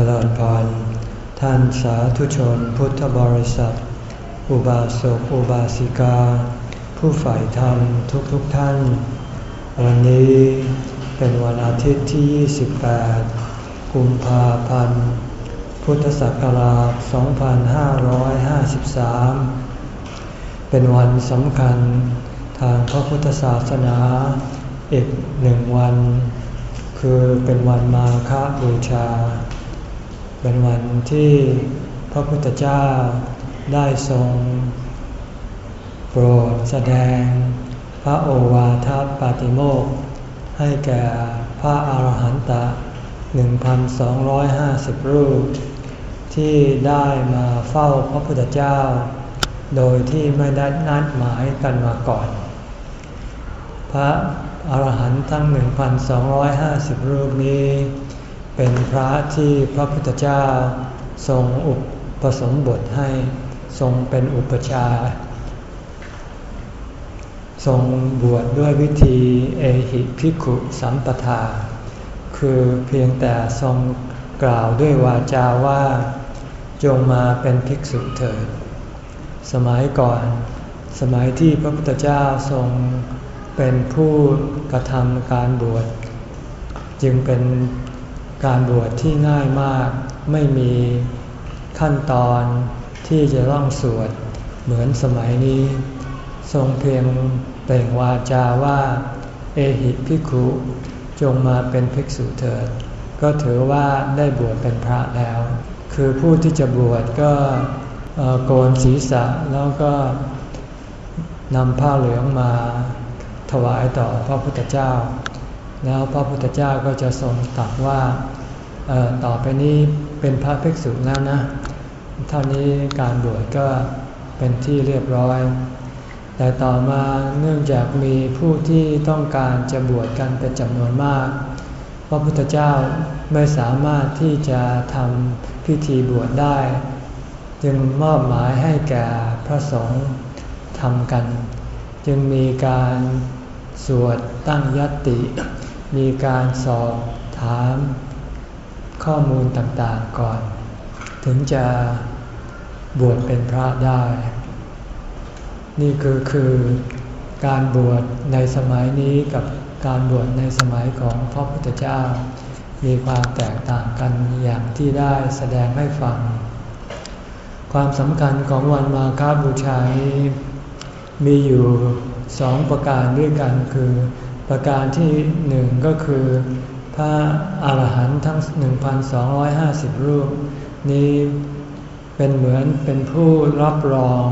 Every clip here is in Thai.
จริญพร ท่านสาธุชนพุทธบริษัท อุบาสกอุบาสิกา ผู้ฝ่ายธรรมทุกๆทท่าน วันนี้เป็นวันอาทิตย์ที่ 28 กุมภาพันธ์ พุทธศักราช 2553 เป็นวันสำคัญทางพระพุทธศาสนาอีกหนึ่งวัน คือเป็นวันมาฆบูชา เป็นวันที่พระพุทธเจ้าได้ทรง โปรดแสดง พระโอวาทปาติโมกให้แก่พระอาหารหันตะ 1,250 รูป ที่ได้มาเฝ้าพระพุทธเจ้า โดยที่ไม่ได้นัดหมายกันมาก่อน พระอาหารหันต์ทั้ง 1,250 รูปนี้ เป็นพระที่พระพุทธเจ้าทรงอุปสมบทให้ทรงเป็นอุปชา ทรงบวชดด้วยวิธีเอหิพิขุสัมปทา คือเพียงแต่ทรงกล่าวด้วยวาจาว่า จงมาเป็นภิกษุเถิด สมัยก่อน สมัยที่พระพุทธเจ้าทรงเป็นผู้กระทำการบวช จึงเป็น การบวชที่ง่ายมากไม่มีขั้นตอนที่จะต้องสวดเหมือนสมัยนี้ ทรงเพียงเปล่งวาจาว่า เอหิพิคุจงมาเป็นภิกษุเถิด ก็ถือว่าได้บวชเป็นพระแล้ว คือผู้ที่จะบวชก็โกนศีรษะแล้วก็นำผ้าเหลืองมาถวายต่อพระพุทธเจ้า แล้วพระพุทธเจ้าก็จะทรงตรัสว่าต่อไปนี้เป็นพระภิกษุแล้วนะ เท่านี้การบวชก็เป็นที่เรียบร้อย แต่ต่อมาเนื่องจากมีผู้ที่ต้องการจะบวชกันเป็นจำนวนมาก พระพุทธเจ้าไม่สามารถที่จะทำพิธีบวชได้ จึงมอบหมายให้แก่พระสงฆ์ทำกัน จึงมีการสวดตั้งยติ มีการสอบถามข้อมูลต่างๆก่อน ถึงจะบวชเป็นพระได้ นี่คือคือการบวชในสมัยนี้กับการบวชในสมัยของพระพุทธเจ้า มีความแตกต่างกันอย่างที่ได้แสดงให้ฟัง ความสำคัญของวันมาฆบูชามีอยู่สองประการด้วยกันคือ ประการที่หนึ่งก็คือ พระอาหารหันต์ทั้ง 1,250 รูป นี้เป็นเหมือนเป็นผู้รับรอง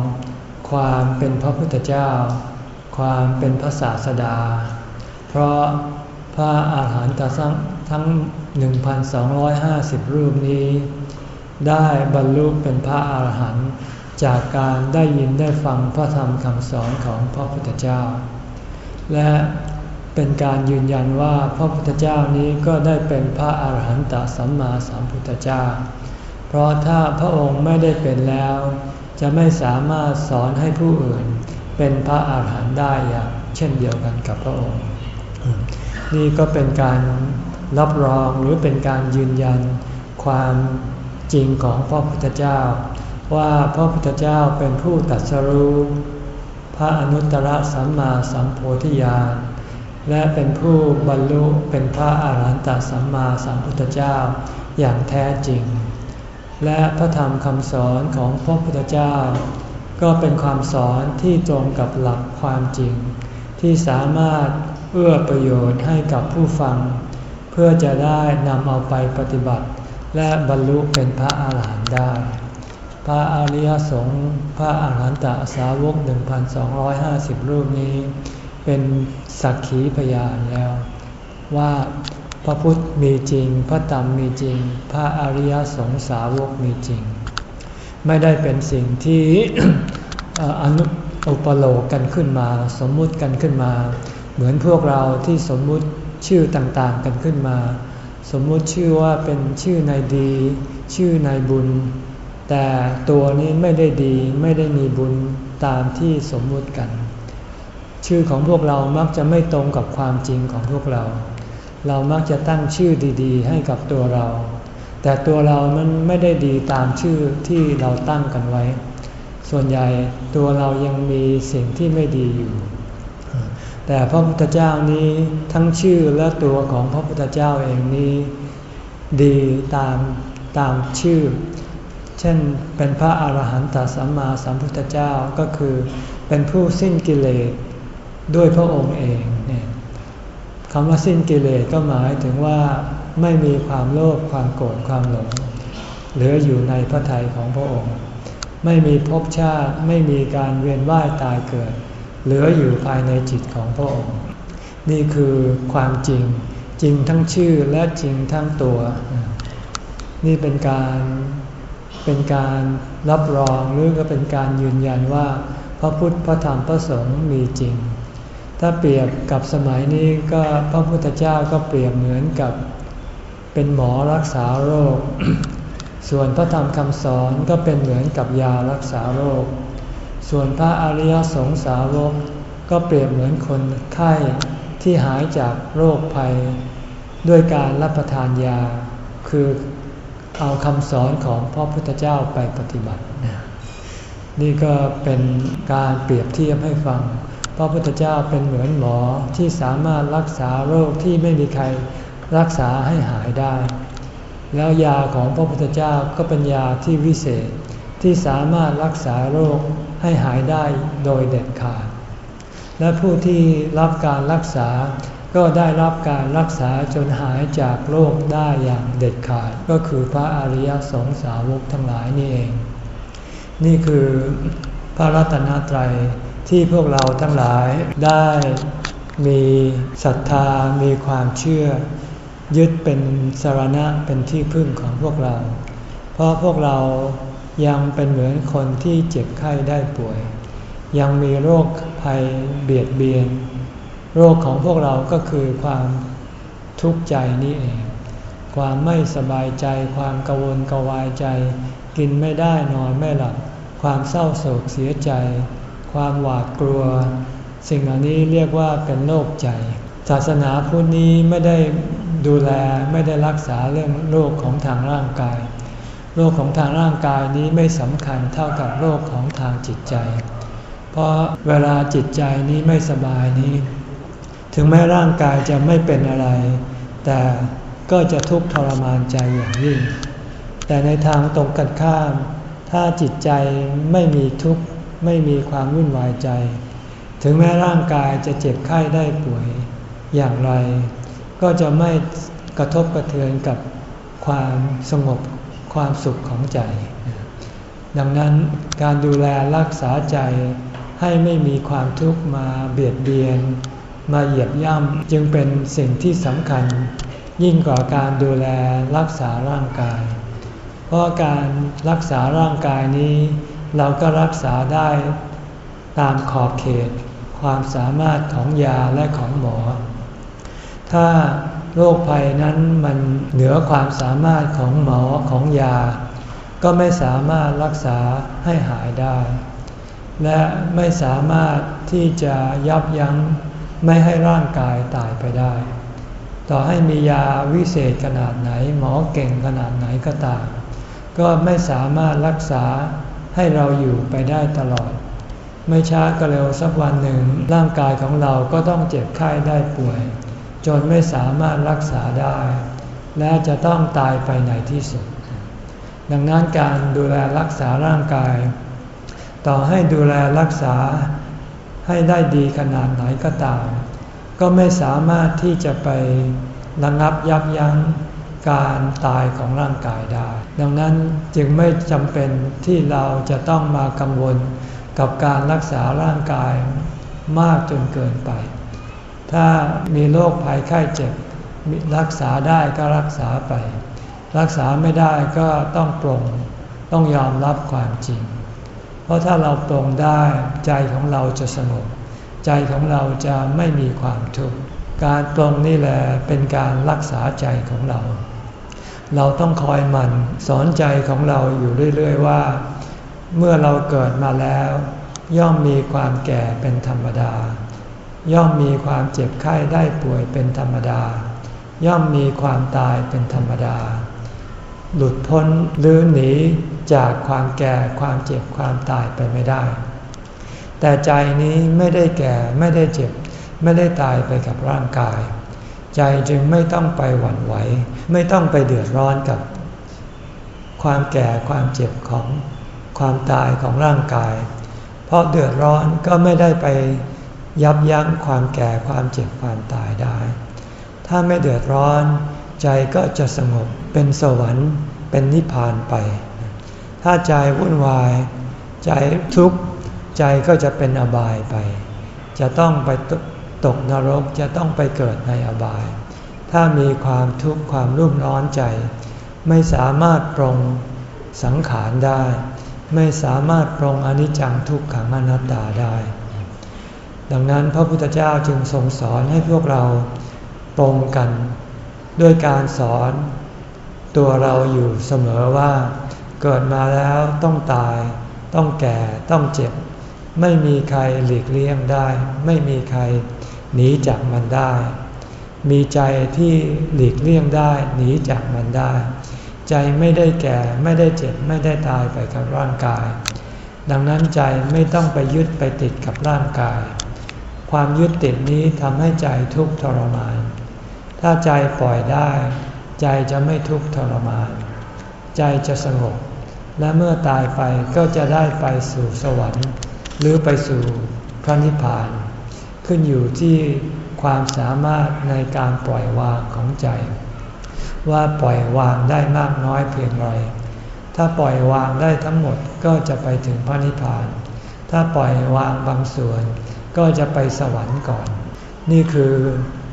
ความเป็นพระพุทธเจ้า ความเป็นพระศาสดา เพราะพระอาหารหันต์ทั้ง1,250 รูปนี้ ได้บรรลุเป็นพระอาหารหันต์จากการได้ยินได้ฟังพระธรรมคำสอนของพระพุทธเจ้า และ เป็นการยืนยันว่าพระพุทธเจ้านี้ก็ได้เป็นพระอาหารหันตสัมมาสัมพุทธเจ้า เพราะถ้าพระองค์ไม่ได้เป็นแล้ว จะไม่สามารถสอนให้ผู้อื่น เป็นพระอาหารหันต์ได้อย่างเช่นเดียวกันกับพระองค์ นี่ก็เป็นการรับรองหรือเป็นการยืนยันความจริงของพระพุทธเจ้า ว่าพระพุทธเจ้าเป็นผู้ตัดสรู้พระอนุตตรสัมมาสัมโพธิญาณ และเป็นผู้บรรลุเป็นพระอาหารหันตสัมมาสัมพุทธเจ้าอย่างแท้จริง และพระธรรมคำสอนของพระพุทธเจ้า ก็เป็นความสอนที่ตรงกับหลักความจริง ที่สามารถเอื้อประโยชน์ให้กับผู้ฟัง เพื่อจะได้นำเอาไปปฏิบัติ และบรรลุเป็นพระอาหารหันต์ได้ พระอริยสงฆ์พระอาหารหันตสาวก 1,250 รูปนี้ เป็นสักขีพยานแล้ว ว่าพระพุทธมีจริง พระธรรมมีจริง พระอริยสงสาวกมีจริง ไม่ได้เป็นสิ่งที่อนุอุปโลกกันขึ้นมา สมมุติกันขึ้นมา เหมือนพวกเราที่สมมุติชื่อต่างๆกันขึ้นมา สมมุติชื่อว่าเป็นชื่อนายดี ชื่อนายบุญ แต่ตัวนี้ไม่ได้ดีไม่ได้มีบุญตามที่สมมุติกัน ชื่อของพวกเรามักจะไม่ตรงกับความจริงของพวกเรา เรามักจะตั้งชื่อดีๆ ให้กับตัวเรา แต่ตัวเรามันไม่ได้ดีตามชื่อที่เราตั้งกันไว้ ส่วนใหญ่ตัวเรายังมีสิ่งที่ไม่ดีอยู่ แต่พระพุทธเจ้านี้ทั้งชื่อและตัวของพระพุทธเจ้าเองนี้ ดีตามตามชื่อ เช่นเป็นพระอาหารหันตสัมมาสัมพุทธเจ้าก็คือเป็นผู้สิ้นกิเลส ด้วยพระองค์เองเนี่ยคำว่าสิ้นกิเลสก็หมายถึงว่าไม่มีความโลภความโกรธความหลงเหลืออยู่ในพระทัยของพระองค์ ไม่มีภพชาติไม่มีการเวียนว่ายตายเกิด เหลืออยู่ภายในจิตของพระองค์ นี่คือความจริงจริงทั้งชื่อและจริงทั้งตัว นี่เป็นการเป็นการรับรองหรือก็เป็นการยืนยันว่า พระพุทธพระธรรมพระสงฆ์มีจริง ถ้าเปรียบกับสมัยนี้ก็พระพุทธเจ้าก็เปรียบเหมือนกับเป็นหมอรักษาโรค ส่วนพระธรรมคำสอนก็เป็นเหมือนกับยารักษาโรค ส่วนพระอริยสงสาวกก็เปรียบเหมือนคนไข้ที่หายจากโรคภัย ด้วยการรับประทานยา คือเอาคำสอนของพระพุทธเจ้าไปปฏิบัติ นี่ก็เป็นการเปรียบเทียบให้ฟัง พระพุทธเจ้าเป็นเหมือนหมอที่สามารถรักษาโรคที่ไม่มีใครรักษาให้หายได้ แล้วยาของพระพุทธเจ้าก็เป็นยาที่วิเศษที่สามารถรักษาโรคให้หายได้โดยเด็ดขาด และผู้ที่รับการรักษาก็ได้รับการรักษาจนหายจากโรคได้อย่างเด็ดขาด ก็คือพระอริยสงสาวกทั้งหลายนี่เอง นี่คือพระรัตนตรัย ที่พวกเราทั้งหลายได้มีศรัทธา มีความเชื่อ ยึดเป็นสารณะเป็นที่พึ่งของพวกเรา เพราะพวกเรายังเป็นเหมือนคนที่เจ็บไข้ได้ป่วย ยังมีโรคภัยเบียดเบียน โรคของพวกเราก็คือความทุกข์ใจนี่เอง ความไม่สบายใจ ความกังวลกวายใจ กินไม่ได้นอนไม่หลับ ความเศร้าโศกเสียใจ ความหวาดกลัว สิ่งเหล่านี้เรียกว่าเป็นโรคใจ ศาสนาพุทธนี้ไม่ได้ดูแลไม่ได้รักษาเรื่องโรคของทางร่างกาย โรคของทางร่างกายนี้ไม่สำคัญเท่ากับโรคของทางจิตใจ เพราะเวลาจิตใจนี้ไม่สบายนี้ ถึงแม้ร่างกายจะไม่เป็นอะไร แต่ก็จะทุกข์ทรมานใจอย่างยิ่ง แต่ในทางตรงกันข้าม ถ้าจิตใจไม่มีทุกข์ ไม่มีความวุ่นวายใจ ถึงแม้ร่างกายจะเจ็บไข้ได้ป่วยอย่างไร ก็จะไม่กระทบกระเทือนกับความสงบความสุขของใจ ดังนั้นการดูแลรักษาใจให้ไม่มีความทุกข์มาเบียดเบียน มาเหยียบย่ำจึงเป็นสิ่งที่สำคัญ ยิ่งกว่าการดูแลรักษาร่างกาย เพราะการรักษาร่างกายนี้ เราก็รักษาได้ตามขอบเขต ความสามารถของยาและของหมอ ถ้าโรคภัยนั้นมันเหนือความสามารถของหมอของยา ก็ไม่สามารถรักษาให้หายได้ และไม่สามารถที่จะยับยั้งไม่ให้ร่างกายตายไปได้ ต่อให้มียาวิเศษขนาดไหน หมอเก่งขนาดไหนก็ตาม ก็ไม่สามารถรักษา ให้เราอยู่ไปได้ตลอด ไม่ช้าก็เร็วสักวันหนึ่งร่างกายของเราก็ต้องเจ็บไข้ได้ป่วย จนไม่สามารถรักษาได้ และจะต้องตายไปในที่สุด ดังนั้นการดูแลรักษาร่างกาย ต่อให้ดูแลรักษาให้ได้ดีขนาดไหนก็ตาม ก็ไม่สามารถที่จะไประงับยับยั้ง การตายของร่างกายได้ ดังนั้นจึงไม่จำเป็นที่เราจะต้องมากังวลกับการรักษาร่างกายมากจนเกินไป ถ้ามีโรคภัยไข้เจ็บรักษาได้ก็รักษาไป รักษาไม่ได้ก็ต้องปรงต้องยอมรับความจริง เพราะถ้าเราปรงได้ใจของเราจะสงบใจของเราจะไม่มีความทุกข์การปรงนี่แหละเป็นการรักษาใจของเรา เราต้องคอยมันสอนใจของเราอยู่เรื่อยๆว่า เมื่อเราเกิดมาแล้ว ย่อมมีความแก่เป็นธรรมดา ย่อมมีความเจ็บไข้ได้ป่วยเป็นธรรมดา ย่อมมีความตายเป็นธรรมดา หลุดพ้นหรือหนีจากความแก่ความเจ็บความตายไปไม่ได้ แต่ใจนี้ไม่ได้แก่ไม่ได้เจ็บ ไม่ได้ตายไปกับร่างกาย ใจจึงไม่ต้องไปหวั่นไหว ไม่ต้องไปเดือดร้อนกับ ความแก่ความเจ็บของความตายของร่างกาย เพราะเดือดร้อนก็ไม่ได้ไปยับยั้งความแก่ความเจ็บความตายได้ ถ้าไม่เดือดร้อน ใจก็จะสงบเป็นสวรรค์ เป็นนิพพานไป ถ้าใจวุ่นวาย ใจทุกข์ใจก็จะเป็นอบายไป จะต้องไป ตกนรกจะต้องไปเกิดในอบาย ถ้ามีความทุกข์ความรุ่มร้อนใจ ไม่สามารถปรงสังขารได้ ไม่สามารถปรงอนิจจังทุกขังอนัตตาได้ ดังนั้นพระพุทธเจ้าจึงทรงสอนให้พวกเราปรงกัน ด้วยการสอน ตัวเราอยู่เสมอว่า เกิดมาแล้วต้องตาย ต้องแก่ต้องเจ็บไม่มีใครหลีกเลี่ยงได้ ไม่มีใคร หนีจากมันได้ มีใจที่หลีกเลี่ยงได้หนีจากมันได้ ใจไม่ได้แก่ไม่ได้เจ็บไม่ได้ตายไปกับร่างกาย ดังนั้นใจไม่ต้องไปยึดไปติดกับร่างกาย ความยึดติดนี้ทำให้ใจทุกข์ทรมาน ถ้าใจปล่อยได้ ใจจะไม่ทุกข์ทรมาน ใจจะสงบและเมื่อตายไปก็จะได้ไปสู่สวรรค์ หรือไปสู่พระนิพพาน ขึ้นอยู่ที่ความสามารถในการปล่อยวางของใจ ว่าปล่อยวางได้มากน้อยเพียงไร ถ้าปล่อยวางได้ทั้งหมดก็จะไปถึงพระนิพพาน ถ้าปล่อยวางบางส่วน ก็จะไปสวรรค์ก่อน นี่คือ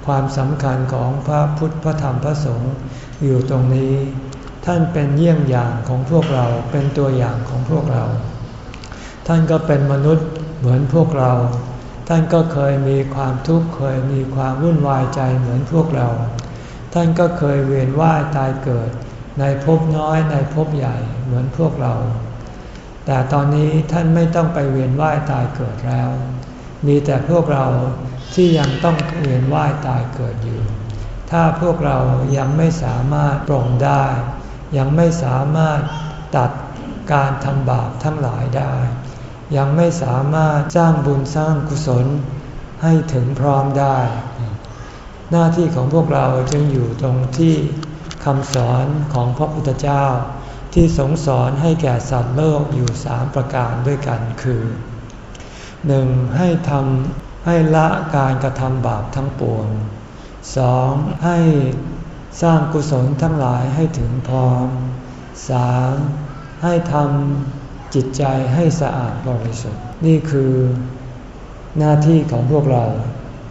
ความสำคัญของพระพุทธพระธรรมพระสงฆ์อยู่ตรงนี้ ท่านเป็นเยี่ยงอย่างของพวกเราเป็นตัวอย่างของพวกเรา ท่านก็เป็นมนุษย์เหมือนพวกเรา ท่านก็เคยมีความทุกข์เคยมีความวุ่นวายใจเหมือนพวกเรา ท่านก็เคยเวียนว่ายตายเกิด ในภพน้อยในภพใหญ่เหมือนพวกเรา แต่ตอนนี้ท่านไม่ต้องไปเวียนว่ายตายเกิดแล้ว มีแต่พวกเราที่ยังต้องเวียนว่ายตายเกิดอยู่ ถ้าพวกเรายังไม่สามารถปรงได้ ยังไม่สามารถตัดการทำบาปทั้งหลายได้ ยังไม่สามารถสร้างบุญสร้างกุศลให้ถึงพร้อมได้ หน้าที่ของพวกเราจึงอยู่ตรงที่คำสอนของพระพุทธเจ้า ที่สงสอนให้แก่สัตว์โลกอยู่สามประการด้วยกันคือหนึ่งให้ทำให้ละการกระทำบาปทั้งปวงสองให้สร้างกุศลทั้งหลายให้ถึงพร้อมสามให้ทำ จิตใจให้สะอาดบริสุทธิ์นี่คือหน้าที่ของพวกเรา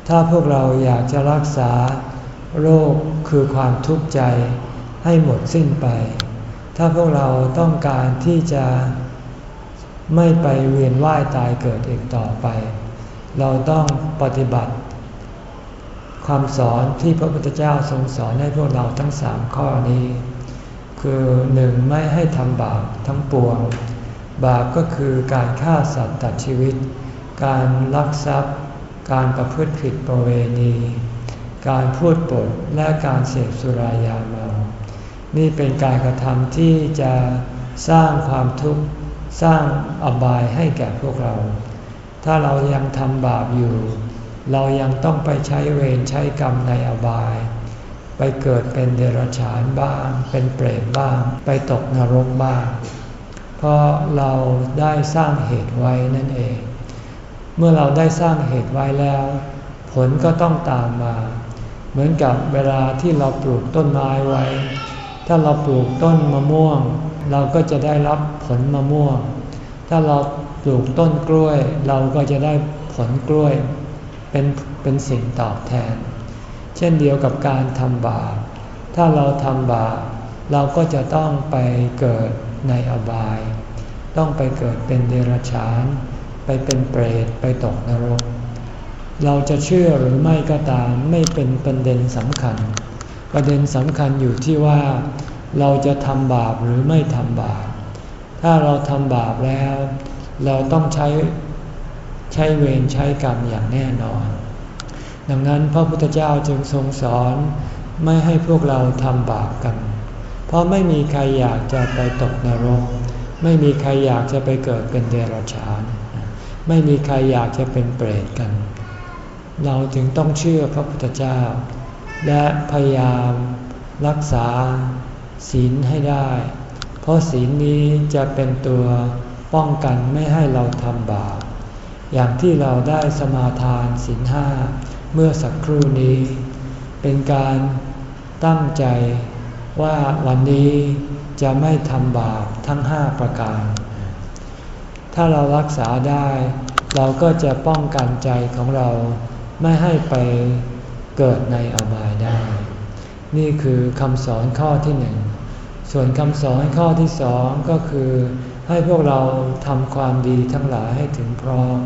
ถ้าพวกเราอยากจะรักษาโรคคือความทุกข์ใจให้หมดสิ้นไป ถ้าพวกเราต้องการที่จะไม่ไปเวียนว่ายตายเกิดอีกต่อไป เราต้องปฏิบัติคำสอนที่พระพุทธเจ้าทรงสอนให้พวกเราทั้งสามข้อนี้ คือหนึ่งไม่ให้ทำบาปทั้งปวง บาปก็คือการฆ่าสัตว์ตัดชีวิต การลักทรัพย์ การประพฤติผิดประเวณี การพูดปดและการเสพสุรายาเมา นี่เป็นการกระทำที่จะสร้างความทุกข์สร้างอบายให้แก่พวกเรา ถ้าเรายังทำบาปอยู่ เรายังต้องไปใช้เวรใช้กรรมในอบาย ไปเกิดเป็นเดรัจฉานบ้าง เป็นเปรตบ้าง ไปตกนรกบ้าง เพราะเราได้สร้างเหตุไว้นั่นเอง เมื่อเราได้สร้างเหตุไว้แล้ว ผลก็ต้องตามมา เหมือนกับเวลาที่เราปลูกต้นไม้ไว้ ถ้าเราปลูกต้นมะม่วง เราก็จะได้รับผลมะม่วง ถ้าเราปลูกต้นกล้วย เราก็จะได้ผลกล้วย เป็นเป็นสิ่งตอบแทน เช่นเดียวกับการทำบาปถ้าเราทำบาปเราก็จะต้องไปเกิด ในอบาย ต้องไปเกิดเป็นเดรัจฉาน ไปเป็นเปรตไปตกนรก เราจะเชื่อหรือไม่ก็ตามไม่เป็นประเด็นสำคัญ ประเด็นสำคัญอยู่ที่ว่า เราจะทำบาปหรือไม่ทำบาป ถ้าเราทำบาปแล้ว เราต้องใช้ใช้เวรใช้กรรมอย่างแน่นอน ดังนั้นพระพุทธเจ้าจึงทรงสอนไม่ให้พวกเราทำบาปกัน เพราะไม่มีใครอยากจะไปตกนรก ไม่มีใครอยากจะไปเกิดเป็นเดรัจฉาน ไม่มีใครอยากจะเป็นเปรตกัน เราจึงต้องเชื่อพระพุทธเจ้า และพยายามรักษาศีลให้ได้ เพราะศีลนี้จะเป็นตัวป้องกันไม่ให้เราทำบาป อย่างที่เราได้สมาทานศีลห้าเมื่อสักครู่นี้ เป็นการตั้งใจ ว่าวันนี้จะไม่ทำบาปทั้งห้าประการ ถ้าเรารักษาได้ เราก็จะป้องกันใจของเราไม่ให้ไปเกิดในอบายได้ นี่คือคำสอนข้อที่หนึ่ง ส่วนคำสอนข้อที่สองก็คือให้พวกเราทำความดีทั้งหลายให้ถึงพร้อม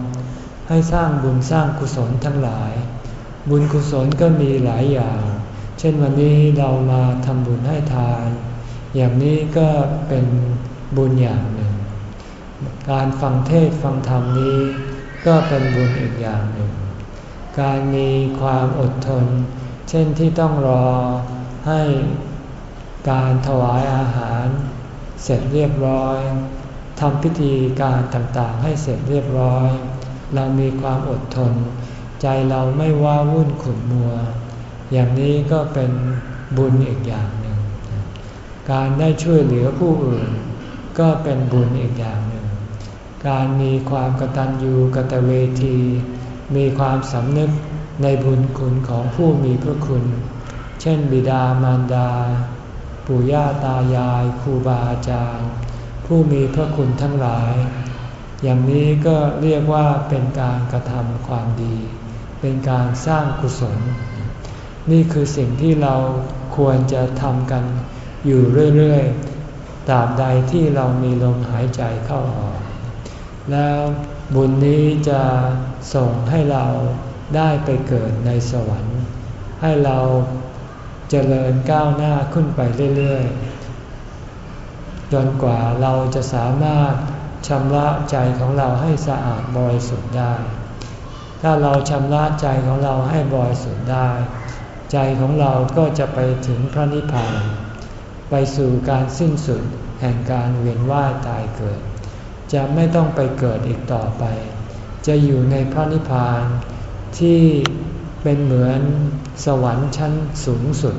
ให้สร้างบุญสร้างกุศลทั้งหลาย บุญกุศลก็มีหลายอย่าง เช่นวันนี้เรามาทำบุญให้ทาน อย่างนี้ก็เป็นบุญอย่างหนึ่ง การฟังเทศฟังธรรมนี้ก็เป็นบุญอีกอย่างหนึ่ง การมีความอดทน เช่นที่ต้องรอให้การถวายอาหาร เสร็จเรียบร้อยทำพิธีการต่างๆ ให้เสร็จเรียบร้อย เรามีความอดทน ใจเราไม่ว้าวุ่นขุ่นมัว อย่างนี้ก็เป็นบุญอีกอย่างหนึ่ง การได้ช่วยเหลือผู้อื่น ก็เป็นบุญอีกอย่างหนึ่ง การมีความกตัญญูกตเวที มีความสำนึกในบุญคุณของผู้มีพระคุณ เช่น บิดามารดา ปู่ย่าตายายครูบาอาจารย์ ผู้มีพระคุณทั้งหลาย อย่างนี้ก็เรียกว่าเป็นการกระทำความดี เป็นการสร้างกุศล นี่คือสิ่งที่เราควรจะทำกันอยู่เรื่อยๆตราบใดที่เรามีลมหายใจเข้าออก แล้วบุญนี้จะส่งให้เราได้ไปเกิดในสวรรค์ ให้เราเจริญก้าวหน้าขึ้นไปเรื่อยๆ จนกว่าเราจะสามารถชำระใจของเราให้สะอาดบริสุทธิ์ได้ ถ้าเราชำระใจของเราให้บริสุทธิ์ได้ ใจของเราก็จะไปถึงพระนิพพาน ไปสู่การสิ้นสุดแห่งการเวียนว่ายตายเกิด จะไม่ต้องไปเกิดอีกต่อไป จะอยู่ในพระนิพพานที่เป็นเหมือนสวรรค์ชั้นสูงสุด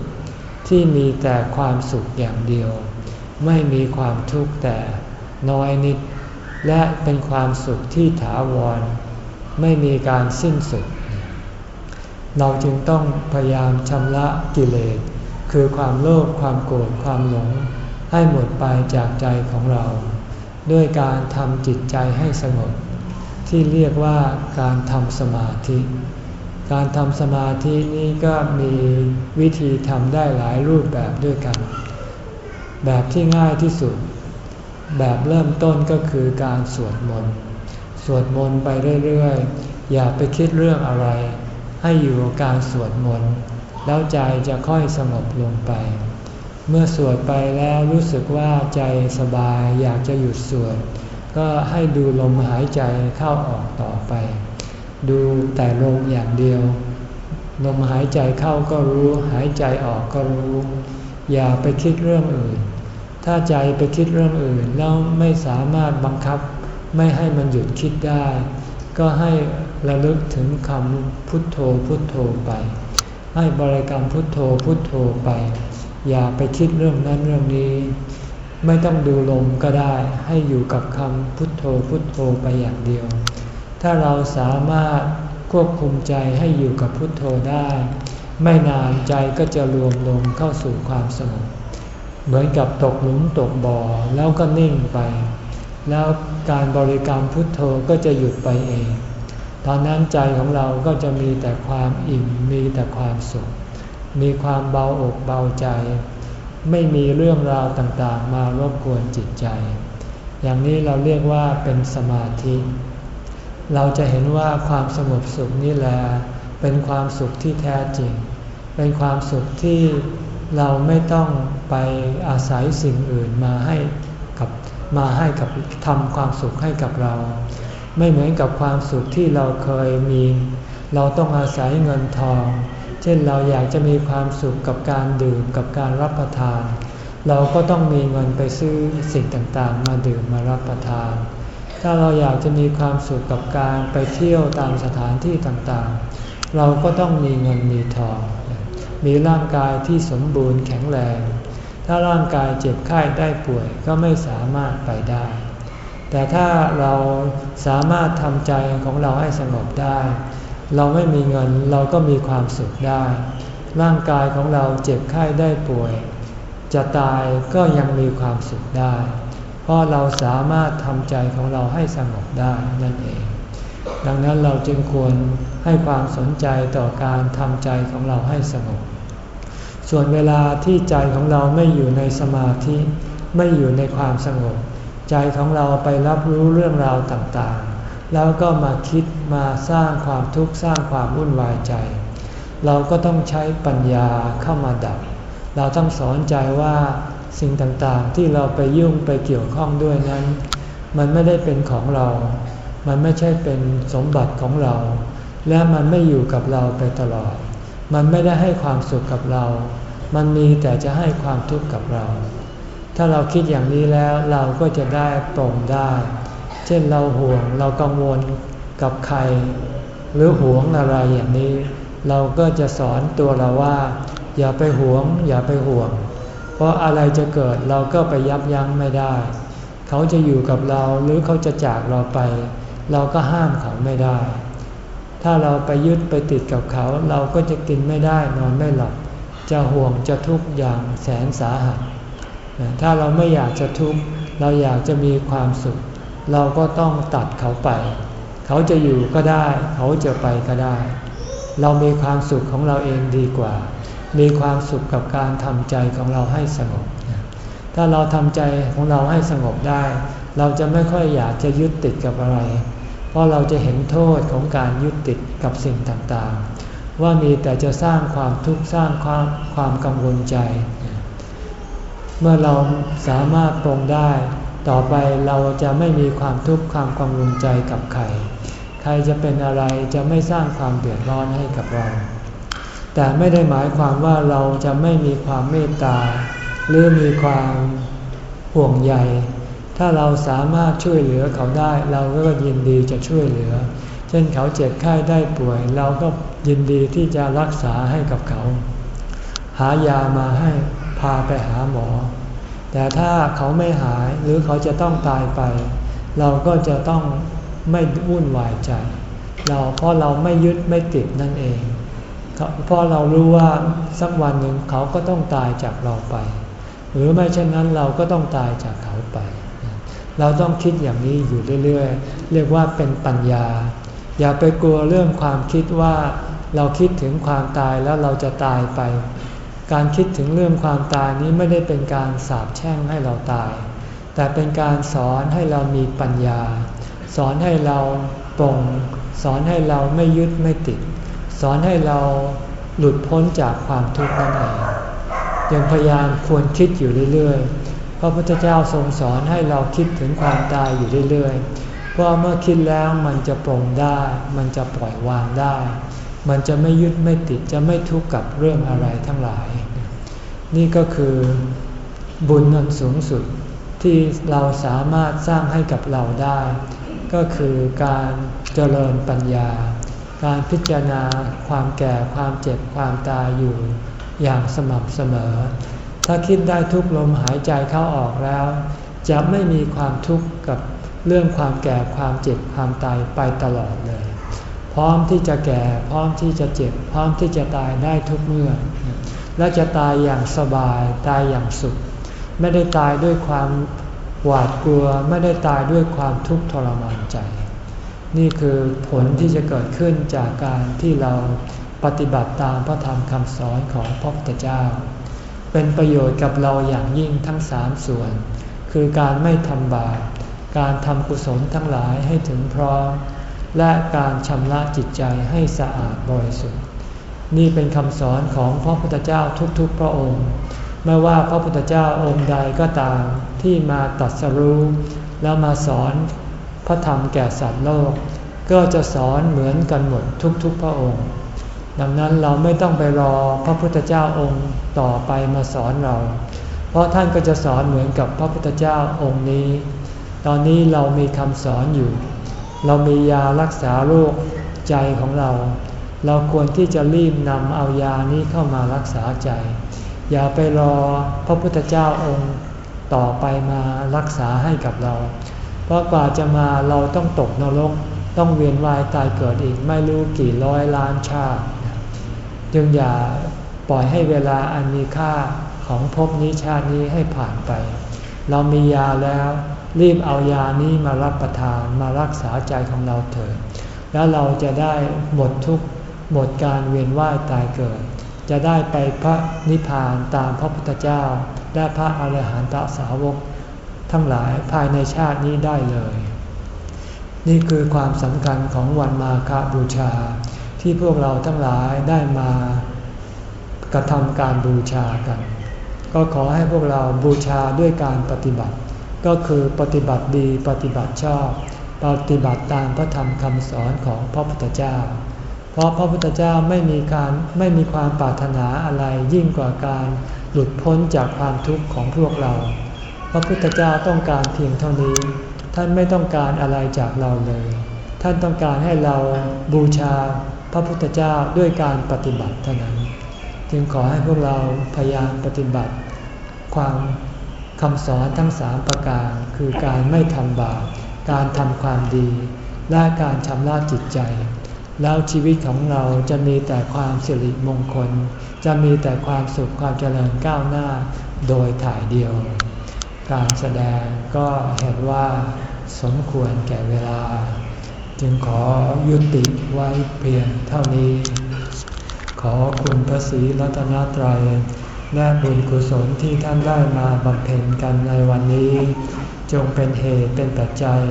ที่มีแต่ความสุขอย่างเดียว ไม่มีความทุกข์แต่น้อยนิด และเป็นความสุขที่ถาวร ไม่มีการสิ้นสุด เราจึงต้องพยายามชำระกิเลส คือความโลภความโกรธความหลง ให้หมดไปจากใจของเรา ด้วยการทำจิตใจให้สงบ ที่เรียกว่าการทำสมาธิ การทำสมาธินี้ก็มีวิธีทำได้หลายรูปแบบด้วยกัน แบบที่ง่ายที่สุด แบบเริ่มต้นก็คือการสวดมนต์ สวดมนต์ไปเรื่อยๆ อย่าไปคิดเรื่องอะไร ให้อยู่กับการสวดมนต์แล้วใจจะค่อยสงบลงไป เมื่อสวดไปแล้วรู้สึกว่าใจสบายอยากจะหยุดสวด ก็ให้ดูลมหายใจเข้าออกต่อไป ดูแต่ลมอย่างเดียว ลมหายใจเข้าก็รู้ หายใจออกก็รู้ อย่าไปคิดเรื่องอื่น ถ้าใจไปคิดเรื่องอื่นแล้วไม่สามารถบังคับ ไม่ให้มันหยุดคิดได้ ก็ให้ ระลึกถึงคำพุทโธพุทโธไป ให้บริกรรมพุทโธพุทโธไป อย่าไปคิดเรื่องนั้นเรื่องนี้ ไม่ต้องดูลมก็ได้ ให้อยู่กับคำพุทโธพุทโธไปอย่างเดียว ถ้าเราสามารถควบคุมใจให้อยู่กับพุทโธได้ ไม่นานใจก็จะรวมลงเข้าสู่ความสงบเหมือนกับตกหลุมตกบ่อแล้วก็นิ่งไป แล้วการบริกรรมพุทโธก็จะหยุดไปเอง ตอนนั้นใจของเราก็จะมีแต่ความอิ่มมีแต่ความสุข มีความเบาอกเบาใจ ไม่มีเรื่องราวต่างๆ มารบกวนจิตใจ อย่างนี้เราเรียกว่าเป็นสมาธิ เราจะเห็นว่าความสงบสุขนี่แหละเป็นความสุขที่แท้จริง เป็นความสุขที่เราไม่ต้องไปอาศัยสิ่งอื่นมาให้กับมาให้กับทำความสุขให้กับเรา ไม่เหมือนกับความสุขที่เราเคยมี เราต้องอาศัยเงินทอง เช่นเราอยากจะมีความสุขกับการดื่มกับการรับประทาน เราก็ต้องมีเงินไปซื้อสิ่งต่างๆ มาดื่มมารับประทาน ถ้าเราอยากจะมีความสุขกับการไปเที่ยวตามสถานที่ต่างๆ เราก็ต้องมีเงินมีทอง มีร่างกายที่สมบูรณ์แข็งแรง ถ้าร่างกายเจ็บไข้ได้ป่วยก็ไม่สามารถไปได้ แต่ถ้าเราสามารถทำใจของเราให้สงบได้ เราไม่มีเงินเราก็มีความสุขได้ ร่างกายของเราเจ็บไข้ได้ป่วย จะตายก็ยังมีความสุขได้ เพราะเราสามารถทำใจของเราให้สงบได้นั่นเอง ดังนั้นเราจึงควรให้ความสนใจต่อการทำใจของเราให้สงบ ส่วนเวลาที่ใจของเราไม่อยู่ในสมาธิ ไม่อยู่ในความสงบ ใจของเราไปรับรู้เรื่องราวต่างๆ แล้วก็มาคิดมาสร้างความทุกข์สร้างความวุ่นวายใจ เราก็ต้องใช้ปัญญาเข้ามาดับ เราต้องสอนใจว่าสิ่งต่างๆที่เราไปยุ่งไปเกี่ยวข้องด้วยนั้น มันไม่ได้เป็นของเรา มันไม่ใช่เป็นสมบัติของเรา และมันไม่อยู่กับเราไปตลอด มันไม่ได้ให้ความสุขกับเรา มันมีแต่จะให้ความทุกข์กับเรา ถ้าเราคิดอย่างนี้แล้วเราก็จะได้ปรงได้ เช่นเราห่วงเรากังวลกับใคร หรือห่วงอะไรอย่างนี้ เราก็จะสอนตัวเราว่า อย่าไปห่วง อย่าไปห่วง เพราะอะไรจะเกิดเราก็ไปยับยั้งไม่ได้ เขาจะอยู่กับเราหรือเขาจะจากเราไป เราก็ห้ามเขาไม่ได้ ถ้าเราไปยึดไปติดกับเขา เราก็จะกินไม่ได้นอนไม่หลับจะห่วงจะทุกข์อย่างแสนสาหัส ถ้าเราไม่อยากจะทุกข์เราอยากจะมีความสุข เราก็ต้องตัดเขาไป เขาจะอยู่ก็ได้ เขาจะไปก็ได้ เรามีความสุขของเราเองดีกว่า มีความสุขกับการทำใจของเราให้สงบ ถ้าเราทำใจของเราให้สงบได้ เราจะไม่ค่อยอยากจะยึดติดกับอะไร เพราะเราจะเห็นโทษของการยึดติดกับสิ่งต่างๆ ว่ามีแต่จะสร้างความทุกข์สร้างความความกังวลใจ เมื่อเราสามารถปรงได้ ต่อไปเราจะไม่มีความทุกข์ความกังวลใจกับใคร ใครจะเป็นอะไรจะไม่สร้างความเดือดร้อนให้กับเรา แต่ไม่ได้หมายความว่าเราจะไม่มีความเมตตา หรือมีความห่วงใย ถ้าเราสามารถช่วยเหลือเขาได้ เราก็ยินดีจะช่วยเหลือ เช่นเขาเจ็บไข้ได้ป่วย เราก็ยินดีที่จะรักษาให้กับเขา หายามาให้ พาไปหาหมอ แต่ถ้าเขาไม่หายหรือเขาจะต้องตายไป เราก็จะต้องไม่วุ่นวายใจ เราเพราะเราไม่ยึดไม่ติดนั่นเอง เพราะเรารู้ว่าสักวันหนึ่งเขาก็ต้องตายจากเราไป หรือไม่เช่นนั้นเราก็ต้องตายจากเขาไป เราต้องคิดอย่างนี้อยู่เรื่อยๆ เรียกว่าเป็นปัญญา อย่าไปกลัวเรื่องความคิดว่าเราคิดถึงความตายแล้วเราจะตายไป การคิดถึงเรื่องความตายนี้ไม่ได้เป็นการสาบแช่งให้เราตาย แต่เป็นการสอนให้เรามีปัญญา สอนให้เราปรงสอนให้เราไม่ยึดไม่ติด สอนให้เราหลุดพ้นจากความทุกข์นั่นเองยังพยายามควรคิดอยู่เรื่อยๆ พระพุทธเจ้าทรงสอนให้เราคิดถึงความตายอยู่เรื่อยๆ เพราะเมื่อคิดแล้วมันจะปรงได้ มันจะปล่อยวางได้ มันจะไม่ยึดไม่ติดจะไม่ทุกข์กับเรื่องอะไรทั้งหลาย นี่ก็คือบุญนันสูงสุดที่เราสามารถสร้างให้กับเราได้ ก็คือการเจริญปัญญา การพิจารณาความแก่ความเจ็บความตายอยู่อย่างสม่ำเสมอ ถ้าคิดได้ทุกลมหายใจเข้าออกแล้ว จะไม่มีความทุกข์กับเรื่องความแก่ความเจ็บความตายไปตลอด พร้อมที่จะแก่ พร้อมที่จะเจ็บ พร้อมที่จะตายได้ทุกเมื่อ และจะตายอย่างสบายตายอย่างสุข ไม่ได้ตายด้วยความหวาดกลัว ไม่ได้ตายด้วยความทุกข์ทรมานใจ นี่คือผลที่จะเกิดขึ้นจากการที่เราปฏิบัติตามพระธรรมคำสอนของพระพุทธเจ้า เป็นประโยชน์กับเราอย่างยิ่งทั้งสามส่วน คือการไม่ทำบาปการทำกุศลทั้งหลายให้ถึงพร้อม และการชำระจิตใจให้สะอาดบริสุทธิ์ นี่เป็นคำสอนของพระพุทธเจ้าทุกๆ พระองค์ ไม่ว่าพระพุทธเจ้าองค์ใดก็ตามที่มาตัดสรู้แล้วมาสอนพระธรรมแก่สัตว์โลก ก็จะสอนเหมือนกันหมดทุกๆ พระองค์ ดังนั้นเราไม่ต้องไปรอพระพุทธเจ้าองค์ต่อไปมาสอนเรา เพราะท่านก็จะสอนเหมือนกับพระพุทธเจ้าองค์นี้ ตอนนี้เรามีคำสอนอยู่ เรามียารักษาโรคใจของเรา เราควรที่จะรีบนำเอายานี้เข้ามารักษาใจ อย่าไปรอพระพุทธเจ้าองค์ต่อไปมารักษาให้กับเรา เพราะกว่าจะมาเราต้องตกนรกต้องเวียนว่ายตายเกิดอีกไม่รู้กี่ร้อยล้านชาติ จึงอย่าปล่อยให้เวลาอันมีค่าของภพนี้ชาตินี้ให้ผ่านไป เรามียาแล้ว รีบเอายานี้มารับประทานมารักษาใจของเราเถิด แล้วเราจะได้หมดทุกหมดการเวียนว่ายตายเกิด จะได้ไปพระนิพพานตามพระพุทธเจ้า และพระอรหันตสาวก ทั้งหลายภายในชาตินี้ได้เลย นี่คือความสำคัญของวันมาฆบูชา ที่พวกเราทั้งหลายได้มากระทำการบูชากัน ก็ขอให้พวกเราบูชาด้วยการปฏิบัติ ก็คือปฏิบัติดีปฏิบัติชอบ ปฏิบัติตามพระธรรมคำสอนของพระพุทธเจ้า เพราะพระพุทธเจ้าไม่มีการไม่มีความปรารถนาอะไรยิ่งกว่าการหลุดพ้นจากความทุกข์ของพวกเรา พระพุทธเจ้าต้องการเพียงเท่านี้ ท่านไม่ต้องการอะไรจากเราเลย ท่านต้องการให้เราบูชาพระพุทธเจ้าด้วยการปฏิบัติเท่านั้น จึงขอให้พวกเราพยายามปฏิบัติความ คำสอนทั้งสามประการคือการไม่ทำบาป การทำความดี และการชำระจิตใจ แล้วชีวิตของเราจะมีแต่ความสิริมงคล จะมีแต่ความสุขความเจริญก้าวหน้าโดยถ่ายเดียว การแสดงก็เห็นว่าสมควรแก่เวลา จึงขอยุติไว้เพียงเท่านี้ ขอคุณพระศรีรัตนตรัย และบุญกุศลที่ท่านได้มาบำเพ็ญกันในวันนี้ จงเป็นเหตุเป็นปัจจัย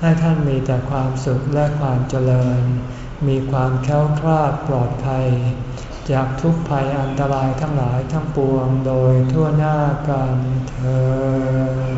ให้ท่านมีแต่ความสุขและความเจริญ มีความแค้วคลาดปลอดภัย จากทุกภัยอันตรายทั้งหลายทั้งปวงโดยทั่วหน้ากันเธอ